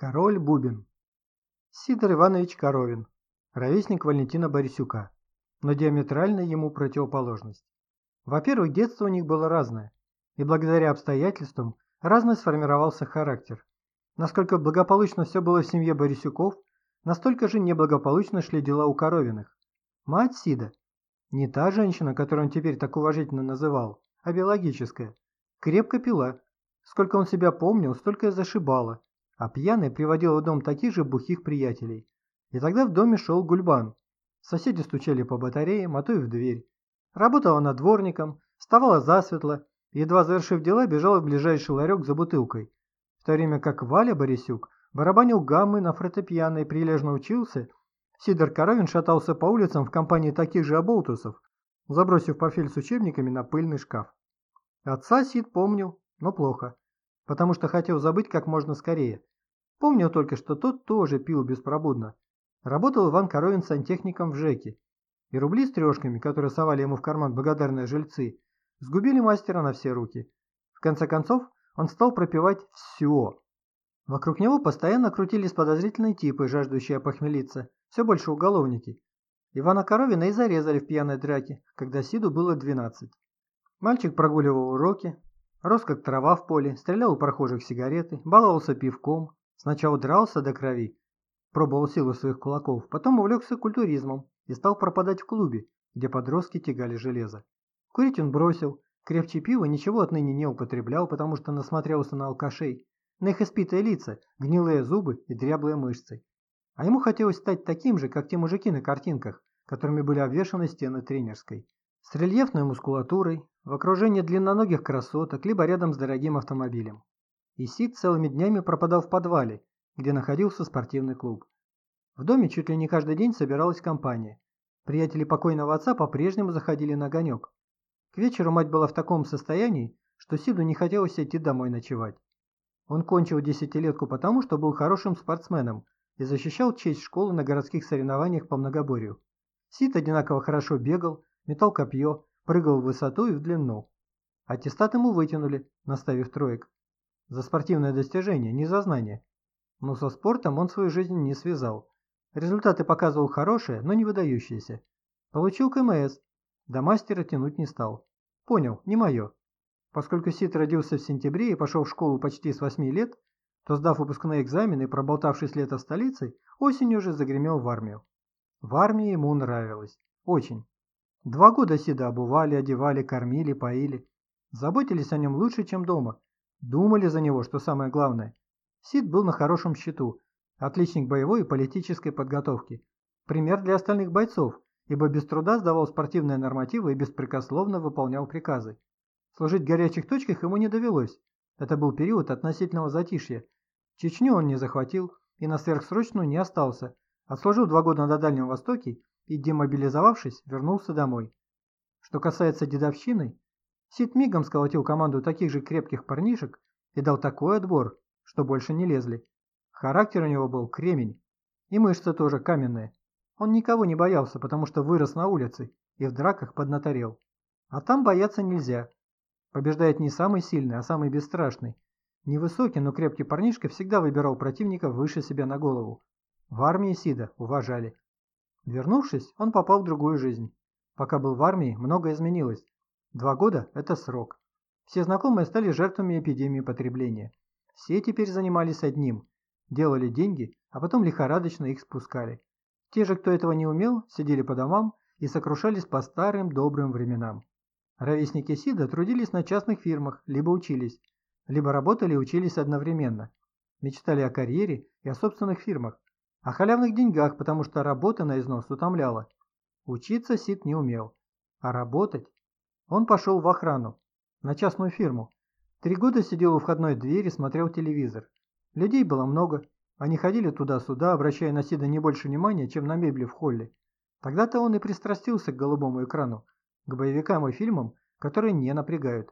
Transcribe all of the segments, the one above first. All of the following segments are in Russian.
Король Бубен. Сидор Иванович Коровин, ровесник Валентина Борисюка, но диаметрально ему противоположность. Во-первых, детство у них было разное, и благодаря обстоятельствам разно сформировался характер. Насколько благополучно все было в семье Борисюков, настолько же неблагополучно шли дела у Коровиных. Мать Сида, не та женщина, которую он теперь так уважительно называл, а биологическая, крепко пила. Сколько он себя помнил, столько и зашибала а пьяный приводил в дом таких же бухих приятелей. И тогда в доме шел гульбан. Соседи стучали по батареям, а то и в дверь. Работала она дворником, вставала засветло, едва завершив дела, бежала в ближайший ларек за бутылкой. В то время как Валя Борисюк барабанил гаммы на фортепиано и прилежно учился, Сидор Коровин шатался по улицам в компании таких же оболтусов, забросив портфель с учебниками на пыльный шкаф. Отца Сид помнил, но плохо, потому что хотел забыть как можно скорее. Помнил только, что тот тоже пил беспробудно. Работал Иван Коровин сантехником в ЖЭКе. И рубли с трешками, которые совали ему в карман благодарные жильцы, сгубили мастера на все руки. В конце концов, он стал пропивать все. Вокруг него постоянно крутились подозрительные типы, жаждущие похмелиться, все больше уголовники. Ивана Коровина и зарезали в пьяной драке, когда Сиду было 12. Мальчик прогуливал уроки, рос как трава в поле, стрелял у прохожих сигареты, баловался пивком, Сначала дрался до крови, пробовал силу своих кулаков, потом увлекся культуризмом и стал пропадать в клубе, где подростки тягали железо. Курить он бросил, крепче пива ничего отныне не употреблял, потому что насмотрелся на алкашей, на их испитые лица, гнилые зубы и дряблые мышцы. А ему хотелось стать таким же, как те мужики на картинках, которыми были обвешаны стены тренерской. С рельефной мускулатурой, в окружении длинноногих красоток, либо рядом с дорогим автомобилем и Сид целыми днями пропадал в подвале, где находился спортивный клуб. В доме чуть ли не каждый день собиралась компания. Приятели покойного отца по-прежнему заходили на огонек. К вечеру мать была в таком состоянии, что Сиду не хотелось идти домой ночевать. Он кончил десятилетку потому, что был хорошим спортсменом и защищал честь школы на городских соревнованиях по многоборью. Сид одинаково хорошо бегал, метал копье, прыгал в высоту и в длину. Аттестат ему вытянули, наставив троек. За спортивное достижение, не за знание. Но со спортом он свою жизнь не связал. Результаты показывал хорошие, но не выдающиеся. Получил КМС. До мастера тянуть не стал. Понял, не мое. Поскольку Сид родился в сентябре и пошел в школу почти с 8 лет, то, сдав выпускные экзамены и проболтавшись лето в столице, осенью уже загремел в армию. В армии ему нравилось. Очень. Два года Сида обували, одевали, кормили, поили. Заботились о нем лучше, чем дома. Думали за него, что самое главное. Сид был на хорошем счету, отличник боевой и политической подготовки. Пример для остальных бойцов, ибо без труда сдавал спортивные нормативы и беспрекословно выполнял приказы. Служить в горячих точках ему не довелось. Это был период относительного затишья. Чечню он не захватил и на сверхсрочную не остался. Отслужил два года на Дальнем Востоке и, демобилизовавшись, вернулся домой. Что касается дедовщины, Сид мигом сколотил команду таких же крепких парнишек и дал такой отбор, что больше не лезли. Характер у него был кремень, и мышцы тоже каменные. Он никого не боялся, потому что вырос на улице и в драках поднаторел. А там бояться нельзя. Побеждает не самый сильный, а самый бесстрашный. Невысокий, но крепкий парнишка всегда выбирал противника выше себя на голову. В армии Сида уважали. Вернувшись, он попал в другую жизнь. Пока был в армии, многое изменилось. Два года – это срок. Все знакомые стали жертвами эпидемии потребления. Все теперь занимались одним – делали деньги, а потом лихорадочно их спускали. Те же, кто этого не умел, сидели по домам и сокрушались по старым добрым временам. Ровесники Сида трудились на частных фирмах, либо учились, либо работали и учились одновременно. Мечтали о карьере и о собственных фирмах, о халявных деньгах, потому что работа на износ утомляла. Учиться Сид не умел, а работать он пошел в охрану, на частную фирму. Три года сидел у входной двери, смотрел телевизор. Людей было много, они ходили туда-сюда, обращая на Сида не больше внимания, чем на мебли в холле. Тогда-то он и пристрастился к голубому экрану, к боевикам и фильмам, которые не напрягают.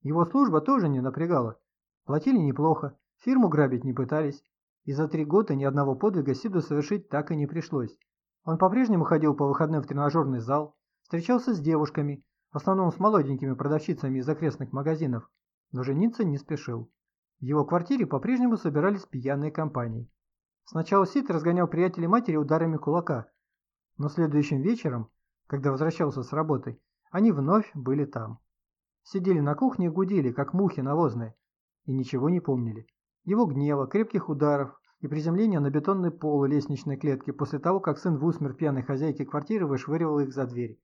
Его служба тоже не напрягала. Платили неплохо, фирму грабить не пытались, и за три года ни одного подвига Сиду совершить так и не пришлось. Он по-прежнему ходил по выходным в тренажерный зал, встречался с девушками, в основном с молоденькими продавщицами из окрестных магазинов, но жениться не спешил. В его квартире по-прежнему собирались пьяные компании. Сначала Сид разгонял приятелей матери ударами кулака, но следующим вечером, когда возвращался с работы, они вновь были там. Сидели на кухне и гудели, как мухи навозные, и ничего не помнили. Его гнева, крепких ударов и приземления на бетонный пол лестничной клетки после того, как сын в усмерть пьяной хозяйки квартиры вышвыривал их за дверь.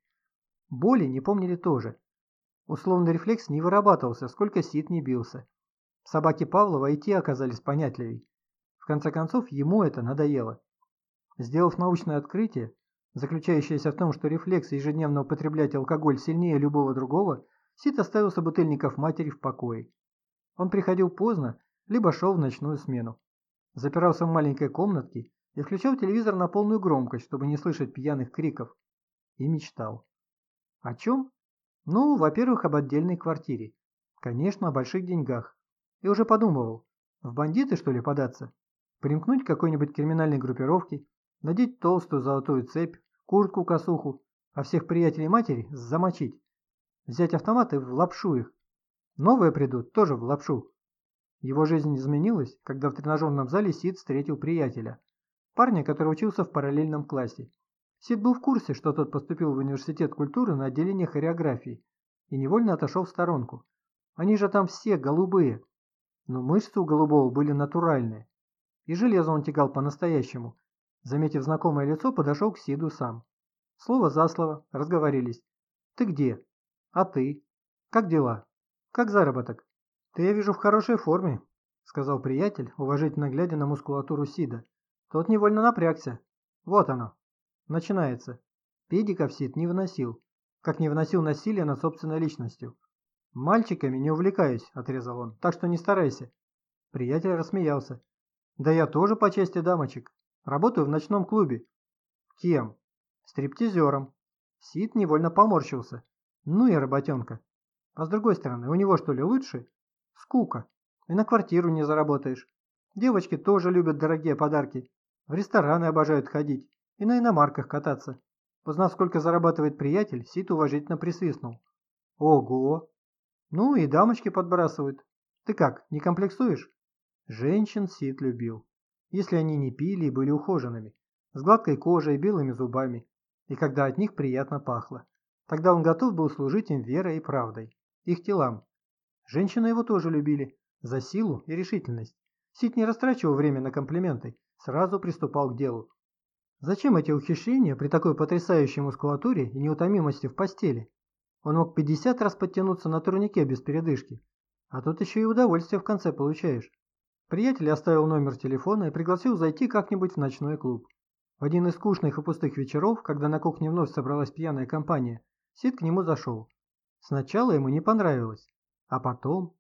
Боли не помнили тоже. Условный рефлекс не вырабатывался, сколько Сид не бился. Собаки Павлова и те оказались понятливей. В конце концов, ему это надоело. Сделав научное открытие, заключающееся в том, что рефлекс ежедневно употреблять алкоголь сильнее любого другого, Сид оставил собутыльников матери в покое. Он приходил поздно, либо шел в ночную смену. Запирался в маленькой комнатке и включал телевизор на полную громкость, чтобы не слышать пьяных криков. И мечтал. О чем? Ну, во-первых, об отдельной квартире. Конечно, о больших деньгах. И уже подумывал, в бандиты что ли податься? Примкнуть к какой-нибудь криминальной группировке, надеть толстую золотую цепь, куртку-косуху, а всех приятелей матери замочить. Взять автоматы в лапшу их. Новые придут, тоже в лапшу. Его жизнь изменилась, когда в тренажерном зале Сид встретил приятеля. Парня, который учился в параллельном классе. Сид был в курсе, что тот поступил в университет культуры на отделение хореографии и невольно отошел в сторонку. Они же там все голубые. Но мышцы у голубого были натуральные. И железо он тягал по-настоящему. Заметив знакомое лицо, подошел к Сиду сам. Слово за слово, разговорились. «Ты где?» А ты? Как дела? Как заработок? Ты, я вижу, в хорошей форме, сказал приятель, уважительно глядя на мускулатуру Сида. Тот невольно напрягся. Вот оно. Начинается. Педиков Сид не выносил, как не выносил насилие над собственной личностью. «Мальчиками не увлекаюсь», – отрезал он, – «так что не старайся». Приятель рассмеялся. «Да я тоже по части дамочек. Работаю в ночном клубе». «Кем?» «Стриптизером». Сид невольно поморщился. Ну и работенка. А с другой стороны, у него что ли лучше? Скука. И на квартиру не заработаешь. Девочки тоже любят дорогие подарки. В рестораны обожают ходить. И на иномарках кататься. Узнав, сколько зарабатывает приятель, Сит уважительно присвистнул. Ого! Ну и дамочки подбрасывают. Ты как, не комплексуешь? Женщин Сит любил. Если они не пили и были ухоженными. С гладкой кожей белыми зубами. И когда от них приятно пахло. Тогда он готов был служить им верой и правдой, их телам. Женщины его тоже любили, за силу и решительность. Сид не растрачивал время на комплименты, сразу приступал к делу. Зачем эти ухищрения при такой потрясающей мускулатуре и неутомимости в постели? Он мог 50 раз подтянуться на турнике без передышки. А тут еще и удовольствие в конце получаешь. Приятель оставил номер телефона и пригласил зайти как-нибудь в ночной клуб. В один из скучных и пустых вечеров, когда на кухне вновь собралась пьяная компания, Сид к нему зашел. Сначала ему не понравилось, а потом,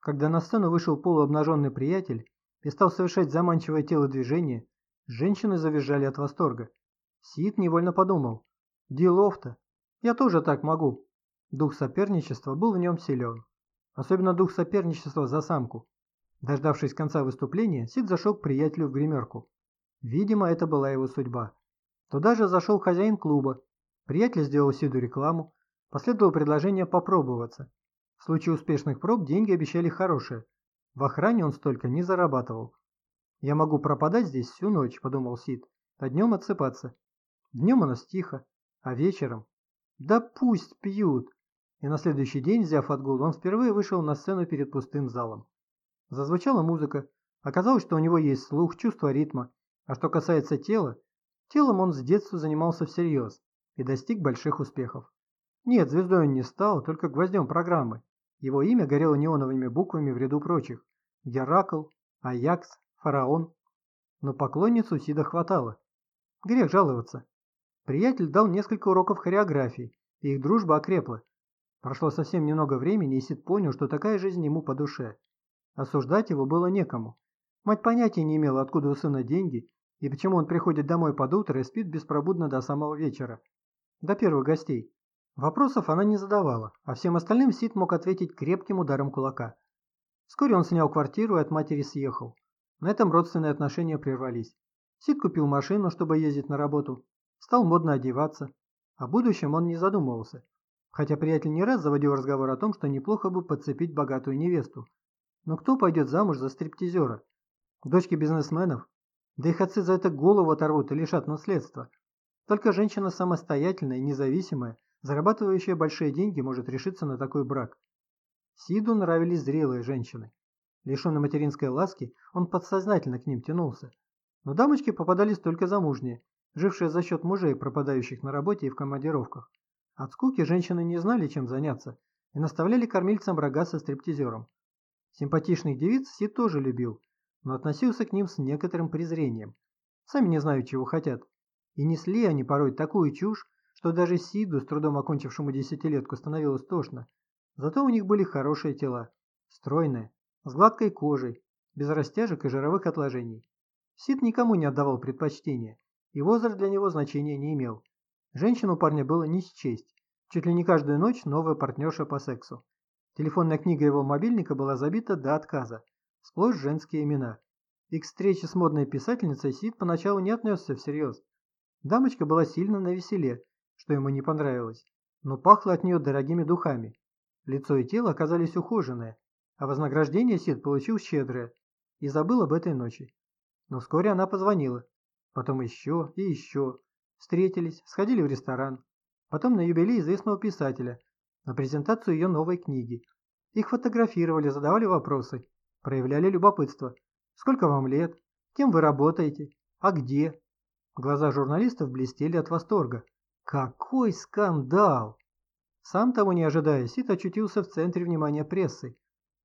когда на сцену вышел полуобнаженный приятель и стал совершать заманчивое телодвижение, женщины завизжали от восторга. Сид невольно подумал, делов-то, я тоже так могу. Дух соперничества был в нем силен. Особенно дух соперничества за самку. Дождавшись конца выступления, Сид зашел к приятелю в гримерку. Видимо, это была его судьба. Туда же зашел хозяин клуба Приятель сделал Сиду рекламу, последовало предложение попробоваться. В случае успешных проб деньги обещали хорошие. В охране он столько не зарабатывал. «Я могу пропадать здесь всю ночь», – подумал Сид, – «а днем отсыпаться». Днем у нас тихо, а вечером? Да пусть пьют. И на следующий день, взяв отгул, он впервые вышел на сцену перед пустым залом. Зазвучала музыка. Оказалось, что у него есть слух, чувство ритма. А что касается тела, телом он с детства занимался всерьез и достиг больших успехов. Нет, звездой он не стал, только гвоздем программы. Его имя горело неоновыми буквами в ряду прочих. Геракл, Аякс, Фараон. Но поклонниц у Сида хватало. Грех жаловаться. Приятель дал несколько уроков хореографии, и их дружба окрепла. Прошло совсем немного времени, и Сид понял, что такая жизнь ему по душе. Осуждать его было некому. Мать понятия не имела, откуда у сына деньги, и почему он приходит домой под утро и спит беспробудно до самого вечера до первых гостей. Вопросов она не задавала, а всем остальным Сид мог ответить крепким ударом кулака. Вскоре он снял квартиру и от матери съехал. На этом родственные отношения прервались. Сид купил машину, чтобы ездить на работу, стал модно одеваться. О будущем он не задумывался, хотя приятель не раз заводил разговор о том, что неплохо бы подцепить богатую невесту. Но кто пойдет замуж за стриптизера? Дочки бизнесменов? Да их отцы за это голову оторвут и лишат наследства. Только женщина самостоятельная независимая, зарабатывающая большие деньги, может решиться на такой брак. Сиду нравились зрелые женщины. Лишенный материнской ласки, он подсознательно к ним тянулся. Но дамочки попадались только замужние, жившие за счет мужей, пропадающих на работе и в командировках. От скуки женщины не знали, чем заняться, и наставляли кормильцам рога со стриптизером. Симпатичных девиц Сид тоже любил, но относился к ним с некоторым презрением. Сами не знают, чего хотят. И несли они порой такую чушь, что даже Сиду, с трудом окончившему десятилетку, становилось тошно. Зато у них были хорошие тела, стройные, с гладкой кожей, без растяжек и жировых отложений. Сид никому не отдавал предпочтения, и возраст для него значения не имел. Женщину парня было не счесть. Чуть ли не каждую ночь новая партнерша по сексу. Телефонная книга его мобильника была забита до отказа. Сплошь женские имена. И к встрече с модной писательницей Сид поначалу не отнесся всерьез. Дамочка была сильно навеселе, что ему не понравилось, но пахло от нее дорогими духами. Лицо и тело оказались ухоженные, а вознаграждение Сид получил щедрое и забыл об этой ночи. Но вскоре она позвонила. Потом еще и еще. Встретились, сходили в ресторан. Потом на юбилей известного писателя, на презентацию ее новой книги. Их фотографировали, задавали вопросы, проявляли любопытство. Сколько вам лет? Кем вы работаете? А где? Глаза журналистов блестели от восторга. Какой скандал! Сам того не ожидая, Сит очутился в центре внимания прессы.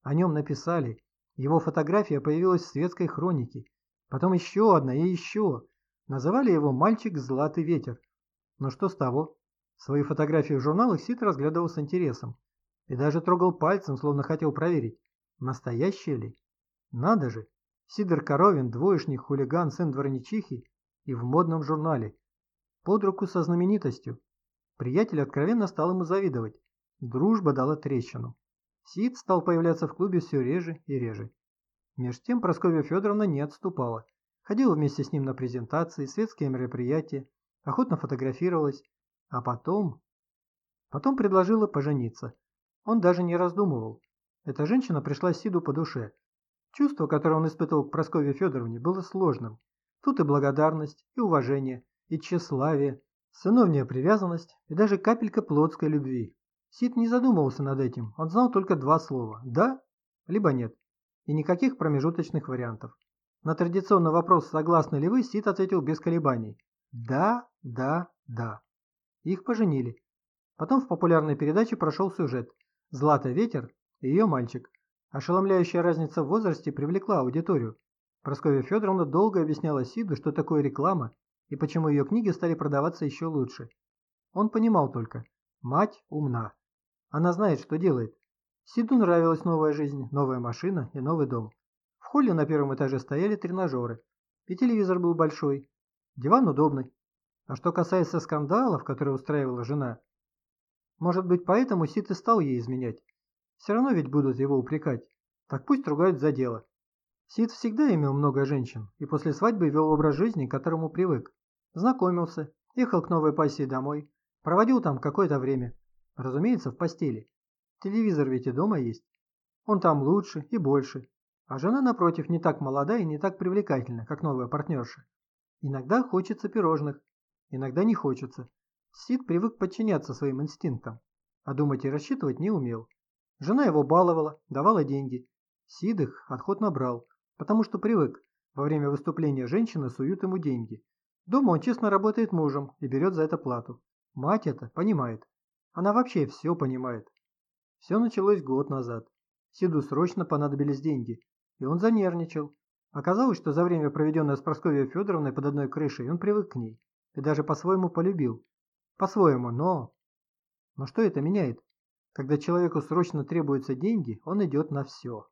О нем написали. Его фотография появилась в светской хронике. Потом еще одна и еще. Называли его «Мальчик Златый ветер». Но что с того? Свои фотографии в журналах Сид разглядывал с интересом. И даже трогал пальцем, словно хотел проверить, настоящие ли. Надо же, Сидор Коровин, двоечник, хулиган, сын дворничихи и в модном журнале. Под руку со знаменитостью. Приятель откровенно стал ему завидовать. Дружба дала трещину. Сид стал появляться в клубе все реже и реже. Меж тем Прасковья Федоровна не отступала. Ходила вместе с ним на презентации, светские мероприятия, охотно фотографировалась, а потом... Потом предложила пожениться. Он даже не раздумывал. Эта женщина пришла Сиду по душе. Чувство, которое он испытывал к Прасковье Федоровне, было сложным. Тут и благодарность, и уважение, и тщеславие, сыновняя привязанность, и даже капелька плотской любви. Сид не задумывался над этим, он знал только два слова «да» либо «нет» и никаких промежуточных вариантов. На традиционный вопрос «Согласны ли вы?» Сид ответил без колебаний. Да, да, да. Их поженили. Потом в популярной передаче прошел сюжет «Злата ветер» и ее мальчик. Ошеломляющая разница в возрасте привлекла аудиторию. Прасковья Федоровна долго объясняла Сиду, что такое реклама и почему ее книги стали продаваться еще лучше. Он понимал только, мать умна. Она знает, что делает. Сиду нравилась новая жизнь, новая машина и новый дом. В холле на первом этаже стояли тренажеры, и телевизор был большой, диван удобный. А что касается скандалов, которые устраивала жена, может быть, поэтому Сит и стал ей изменять. Все равно ведь будут его упрекать. Так пусть ругают за дело. Сид всегда имел много женщин и после свадьбы вел образ жизни, к которому привык. Знакомился, ехал к новой пассии домой, проводил там какое-то время. Разумеется, в постели. Телевизор ведь и дома есть. Он там лучше и больше, а жена, напротив, не так молода и не так привлекательна, как новая партнерша. Иногда хочется пирожных, иногда не хочется. Сид привык подчиняться своим инстинктам, а думать и рассчитывать не умел. Жена его баловала, давала деньги. Сид их охотно брал, потому что привык. Во время выступления женщины суют ему деньги. Дома он честно работает мужем и берет за это плату. Мать это понимает. Она вообще все понимает. Все началось год назад. Сиду срочно понадобились деньги, и он занервничал. Оказалось, что за время, проведенное с Прасковьей Федоровной под одной крышей, он привык к ней и даже по-своему полюбил. По-своему, но... Но что это меняет? Когда человеку срочно требуются деньги, он идет на все.